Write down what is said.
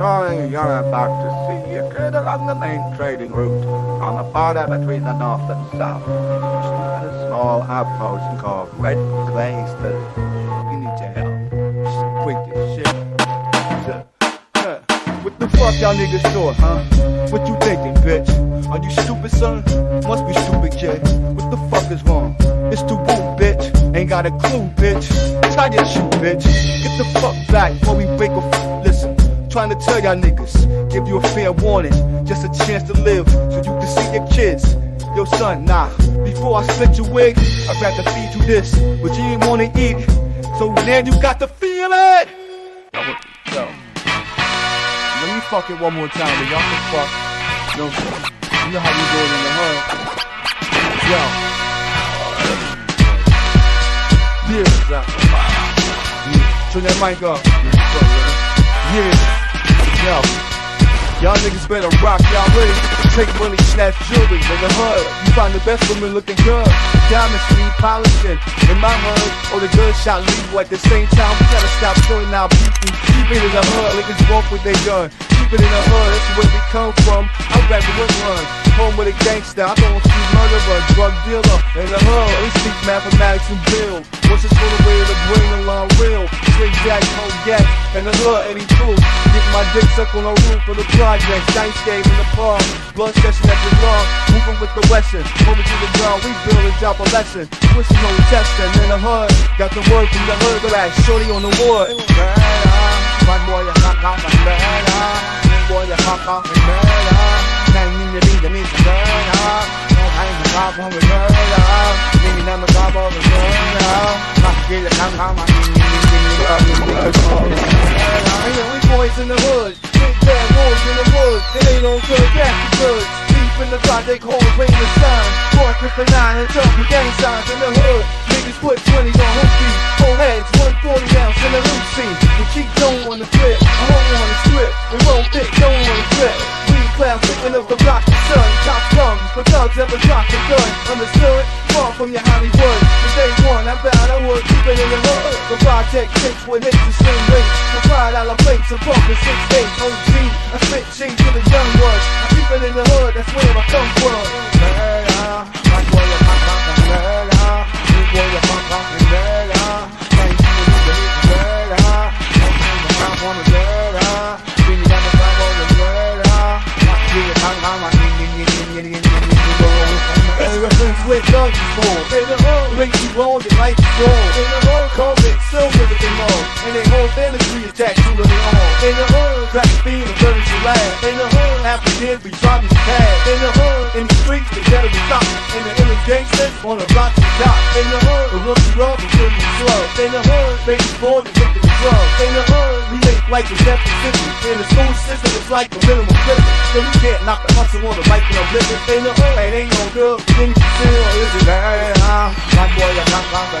Darling, you're about to see a kid along the main trading route on the border between the north and south. At a small outpost called Red Clayston. You need your help. Quick as shit. What the fuck y'all niggas thought, huh? What you thinking, bitch? Are you stupid, son? Must be stupid, kid. What the fuck is wrong? It's too boot, bitch. Ain't got a clue, bitch. Tie your shoe, bitch. Get the fuck back before we break a trying to tell y'all niggas. Give you a fair warning. Just a chance to live so you can see your kids. Yo, son, nah. Before I split your wig, I'd rather feed you this. But you ain't wanna eat. So now you got to feel it. Yo. Let me fuck it one more time, but y'all can fuck. No, you know how we do it in the hood. Yo. Yeah. yeah. Turn that mic up. Yeah. Y'all niggas better rock, y'all ready? Take money, snatch jewelry in the hood. You find the best woman looking good. Diamond street polishing in my hood. Or the good shot leave at the same time. We gotta stop killing our people. Keep it in the hood. Niggas walk with their gun. Keep it in the hood. That's where we come from. I'd rather win one. Home with a gangster. I don't see murderer, drug dealer in the hood. We speak mathematics and build. What's sort of way to bring along real? Straight jack, whole yak, and the hood, any proof. My dick sucked on the roof of the project. Dice game in the park. Blood session at the lawn. Moving with the Western. Moving to the ground. We build and a lesson. Switching no testing in the hood. Got the word from the hood. That shorty on the wood. Boy, murder. Boy. Can't mean to be the means of on with murder. On with murder. I in the project rain the sun. Fourth with the nine and jumping gang signs in the hood. Niggas put 20s on hookies. Full heads, 140 ounce in the Lucy. We keep going on the flip. I hold on the strip. We won't fit, don't on the flip. We clown sitting up the block, the sun. Top guns, but thugs ever drop the gun. Understood? Far from your Hollywood. From day one, I vowed I would keep it in the hood. The project six with hits the same rate. The five dollar plates of broken six eight. OG, I spit cheese to the young ones. In the hood, that's where I come from. Nigga, my boy, your papa, nigga. The top the the the the In the hole, make In the hole, And they to the In the hole, In the after this, we your pad. In the hood, in the streets, they better be stopped. In the illest gangsters, on the block to stop. In the hood, the rookie rub kill you slow. In the hood, baby and victim of drugs. In the hood, we make like it's empty city. In the school system, it's like a minimum prison. So we can't knock the hustle on the right and oblivion. In the hood, it ain't no good. Things you feel is it murder? My boy, you knock out the